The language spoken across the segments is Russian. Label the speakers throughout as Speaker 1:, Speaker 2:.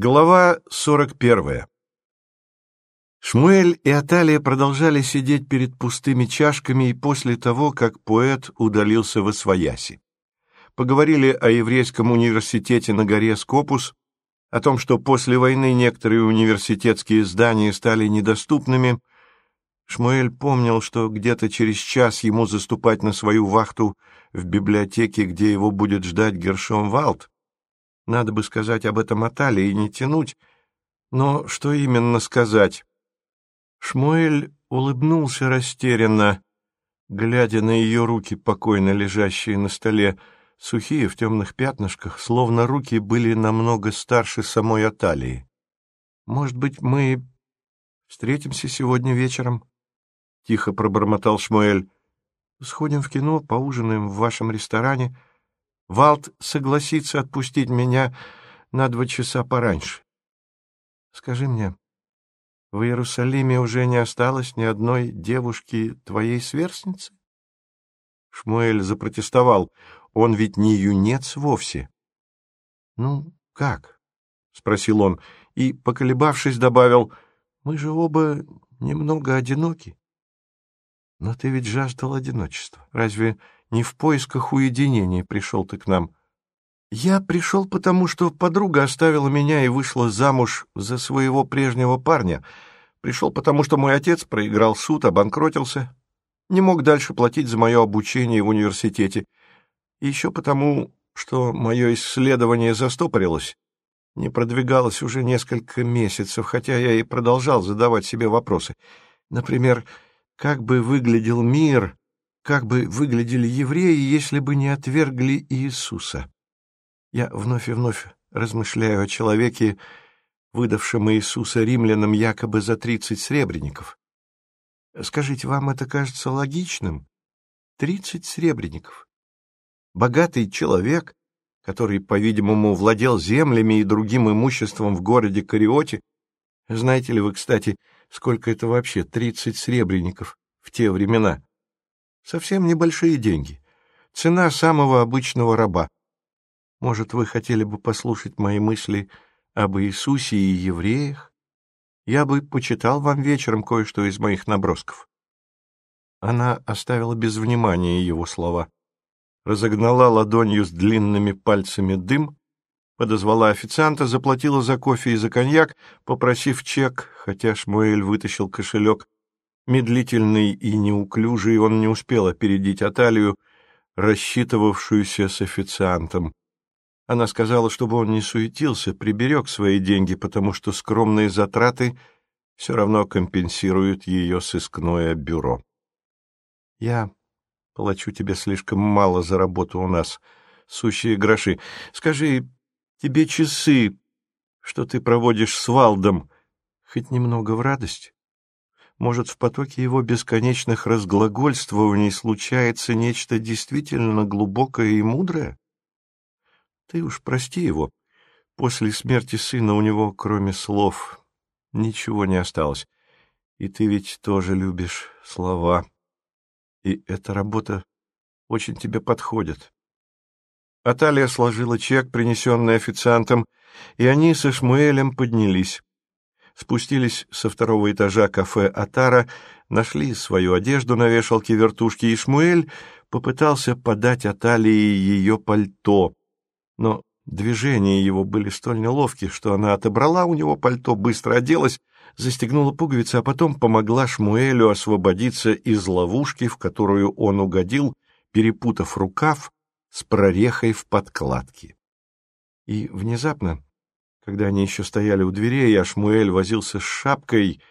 Speaker 1: Глава 41. Шмуэль и Аталия продолжали сидеть перед пустыми чашками и после того, как поэт удалился во свояси. Поговорили о еврейском университете на горе Скопус, о том, что после войны некоторые университетские здания стали недоступными. Шмуэль помнил, что где-то через час ему заступать на свою вахту в библиотеке, где его будет ждать Гершом Валт, надо бы сказать об этом Атале и не тянуть. Но что именно сказать? Шмуэль улыбнулся растерянно, глядя на ее руки, покойно лежащие на столе, сухие в темных пятнышках, словно руки были намного старше самой Аталии. «Может быть, мы встретимся сегодня вечером?» — тихо пробормотал Шмуэль. «Сходим в кино, поужинаем в вашем ресторане». Валт согласится отпустить меня на два часа пораньше. Скажи мне, в Иерусалиме уже не осталось ни одной девушки твоей сверстницы? Шмуэль запротестовал. Он ведь не юнец вовсе. Ну, как? — спросил он и, поколебавшись, добавил, — мы же оба немного одиноки. Но ты ведь жаждал одиночества. Разве не в поисках уединения пришел ты к нам. Я пришел потому, что подруга оставила меня и вышла замуж за своего прежнего парня. Пришел потому, что мой отец проиграл суд, обанкротился, не мог дальше платить за мое обучение в университете. И еще потому, что мое исследование застопорилось, не продвигалось уже несколько месяцев, хотя я и продолжал задавать себе вопросы. Например, как бы выглядел мир, как бы выглядели евреи, если бы не отвергли Иисуса. Я вновь и вновь размышляю о человеке, выдавшем Иисуса римлянам якобы за тридцать сребреников. Скажите, вам это кажется логичным? Тридцать сребреников. Богатый человек, который, по-видимому, владел землями и другим имуществом в городе Кариоте. Знаете ли вы, кстати, сколько это вообще тридцать сребреников в те времена? Совсем небольшие деньги. Цена самого обычного раба. Может, вы хотели бы послушать мои мысли об Иисусе и евреях? Я бы почитал вам вечером кое-что из моих набросков. Она оставила без внимания его слова. Разогнала ладонью с длинными пальцами дым, подозвала официанта, заплатила за кофе и за коньяк, попросив чек, хотя Шмуэль вытащил кошелек, Медлительный и неуклюжий он не успел опередить Аталию, рассчитывавшуюся с официантом. Она сказала, чтобы он не суетился, приберег свои деньги, потому что скромные затраты все равно компенсируют ее сыскное бюро. «Я плачу тебе слишком мало за работу у нас, сущие гроши. Скажи, тебе часы, что ты проводишь с Валдом, хоть немного в радость?» Может, в потоке его бесконечных разглагольствований случается нечто действительно глубокое и мудрое? Ты уж прости его. После смерти сына у него, кроме слов, ничего не осталось. И ты ведь тоже любишь слова. И эта работа очень тебе подходит. Аталия сложила чек, принесенный официантом, и они со Шмуэлем поднялись спустились со второго этажа кафе «Атара», нашли свою одежду на вешалке вертушки, и Шмуэль попытался подать Аталии ее пальто. Но движения его были столь неловки, что она отобрала у него пальто, быстро оделась, застегнула пуговицы, а потом помогла Шмуэлю освободиться из ловушки, в которую он угодил, перепутав рукав с прорехой в подкладке. И внезапно когда они еще стояли у дверей, а Шмуэль возился с шапкой,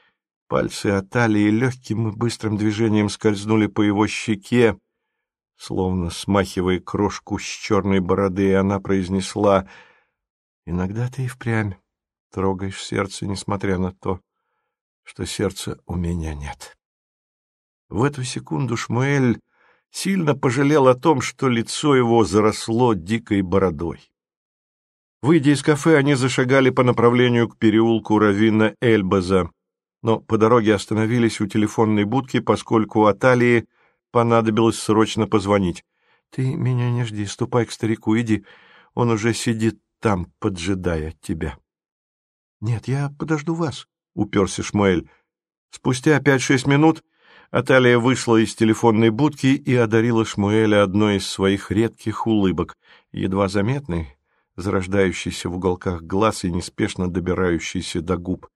Speaker 1: пальцы от талии легким и быстрым движением скользнули по его щеке, словно смахивая крошку с черной бороды, и она произнесла «Иногда ты и впрямь трогаешь сердце, несмотря на то, что сердца у меня нет». В эту секунду Шмуэль сильно пожалел о том, что лицо его заросло дикой бородой. Выйдя из кафе, они зашагали по направлению к переулку Равина Эльбаза, но по дороге остановились у телефонной будки, поскольку Аталии понадобилось срочно позвонить. — Ты меня не жди, ступай к старику, иди, он уже сидит там, поджидая тебя. Нет, я подожду вас, — уперся Шмуэль. Спустя пять-шесть минут Аталия вышла из телефонной будки и одарила Шмуэля одной из своих редких улыбок, едва заметной, зарождающейся в уголках глаз и неспешно добирающейся до губ.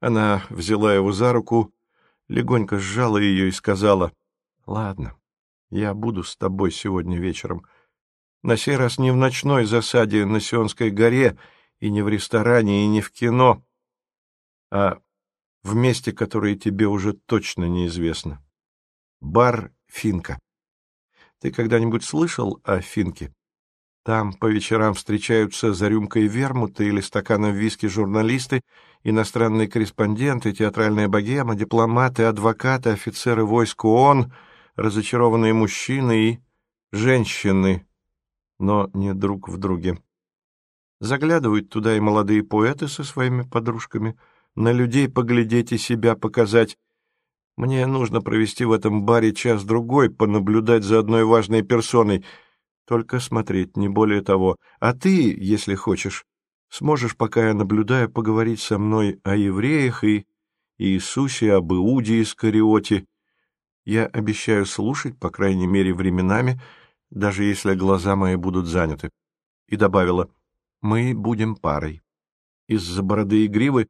Speaker 1: Она взяла его за руку, легонько сжала ее и сказала, «Ладно, я буду с тобой сегодня вечером. На сей раз не в ночной засаде на Сионской горе и не в ресторане и не в кино, а в месте, которое тебе уже точно неизвестно. Бар «Финка». Ты когда-нибудь слышал о «Финке»? Там по вечерам встречаются за рюмкой вермута или стаканом виски журналисты, иностранные корреспонденты, театральная богема, дипломаты, адвокаты, офицеры войск ООН, разочарованные мужчины и женщины, но не друг в друге. Заглядывают туда и молодые поэты со своими подружками, на людей поглядеть и себя показать. Мне нужно провести в этом баре час-другой, понаблюдать за одной важной персоной — только смотреть, не более того. А ты, если хочешь, сможешь, пока я наблюдаю, поговорить со мной о евреях и Иисусе, об Иуде Искариоте. Я обещаю слушать, по крайней мере, временами, даже если глаза мои будут заняты. И добавила, мы будем парой. Из-за бороды и гривы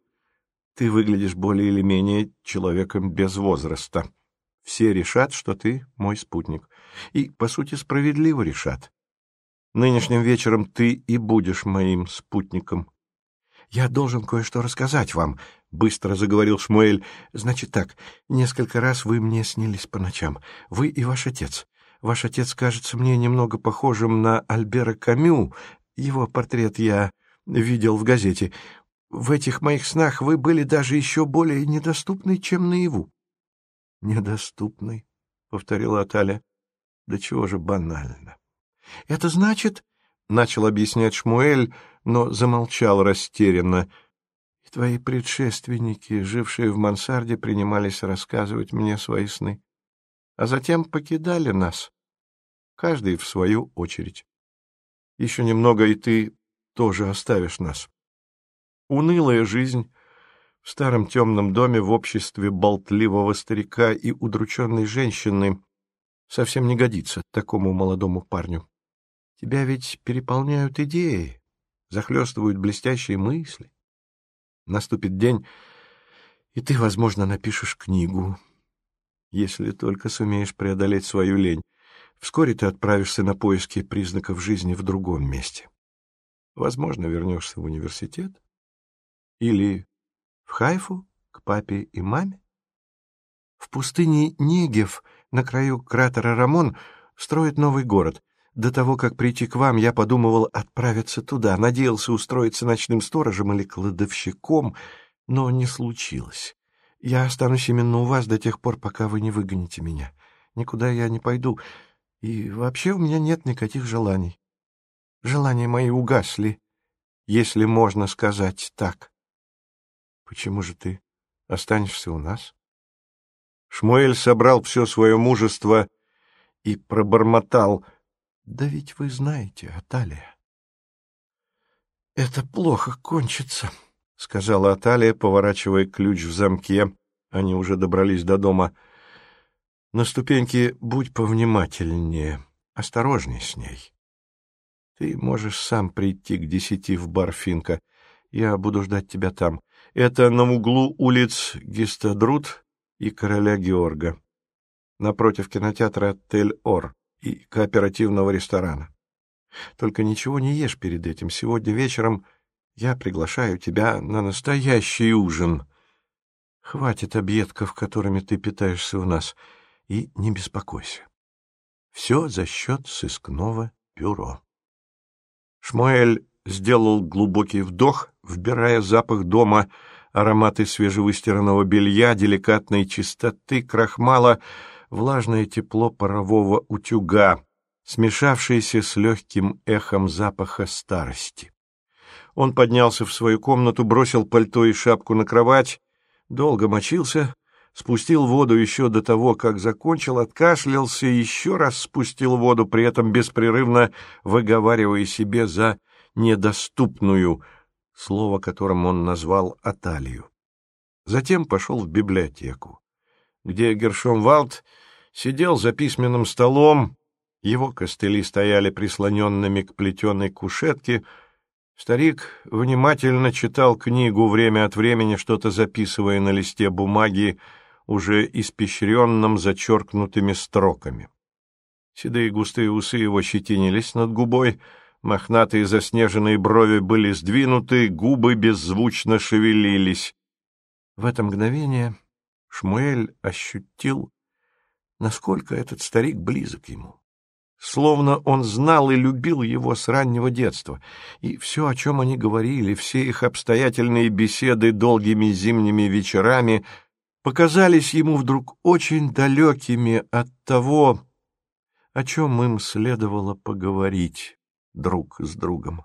Speaker 1: ты выглядишь более или менее человеком без возраста. Все решат, что ты мой спутник. И, по сути, справедливо решат. Нынешним вечером ты и будешь моим спутником. «Я должен кое-что рассказать вам», — быстро заговорил Шмуэль. «Значит так, несколько раз вы мне снились по ночам. Вы и ваш отец. Ваш отец кажется мне немного похожим на Альбера Камю. Его портрет я видел в газете. В этих моих снах вы были даже еще более недоступны, чем наяву. «Недоступный», — повторила Аталя. «Да чего же банально». «Это значит...» — начал объяснять Шмуэль, но замолчал растерянно. «И твои предшественники, жившие в мансарде, принимались рассказывать мне свои сны, а затем покидали нас, каждый в свою очередь. Еще немного, и ты тоже оставишь нас. Унылая жизнь в старом темном доме в обществе болтливого старика и удрученной женщины совсем не годится такому молодому парню. Тебя ведь переполняют идеи, захлестывают блестящие мысли. Наступит день, и ты, возможно, напишешь книгу, если только сумеешь преодолеть свою лень. Вскоре ты отправишься на поиски признаков жизни в другом месте. Возможно, вернешься в университет или в Хайфу, к папе и маме? В пустыне Негев, на краю кратера Рамон, строят новый город. До того, как прийти к вам, я подумывал отправиться туда, надеялся устроиться ночным сторожем или кладовщиком, но не случилось. Я останусь именно у вас до тех пор, пока вы не выгоните меня. Никуда я не пойду, и вообще у меня нет никаких желаний. Желания мои угасли, если можно сказать так. Почему же ты останешься у нас? Шмуэль собрал все свое мужество и пробормотал. Да ведь вы знаете, Аталия. Это плохо кончится, — сказала Аталия, поворачивая ключ в замке. Они уже добрались до дома. На ступеньке будь повнимательнее, осторожней с ней. Ты можешь сам прийти к десяти в бар Финка. Я буду ждать тебя там. Это на углу улиц Гистадрут и Короля Георга, напротив кинотеатра Тель-Ор и кооперативного ресторана. Только ничего не ешь перед этим. Сегодня вечером я приглашаю тебя на настоящий ужин. Хватит объедков, которыми ты питаешься у нас, и не беспокойся. Все за счет сыскного бюро. Шмуэль сделал глубокий вдох, вбирая запах дома, ароматы свежевыстиранного белья, деликатной чистоты, крахмала, влажное тепло парового утюга, смешавшееся с легким эхом запаха старости. Он поднялся в свою комнату, бросил пальто и шапку на кровать, долго мочился, спустил воду еще до того, как закончил, откашлялся и еще раз спустил воду, при этом беспрерывно выговаривая себе за недоступную, слово которым он назвал Аталию. Затем пошел в библиотеку, где Гершомвалд сидел за письменным столом, его костыли стояли прислоненными к плетеной кушетке, старик внимательно читал книгу, время от времени что-то записывая на листе бумаги, уже испещренном зачеркнутыми строками. Седые густые усы его щетинились над губой, мохнатые заснеженные брови были сдвинуты, губы беззвучно шевелились. В это мгновение Шмуэль ощутил, насколько этот старик близок ему. Словно он знал и любил его с раннего детства, и все, о чем они говорили, все их обстоятельные беседы долгими зимними вечерами показались ему вдруг очень далекими от того, о чем им следовало поговорить друг с другом.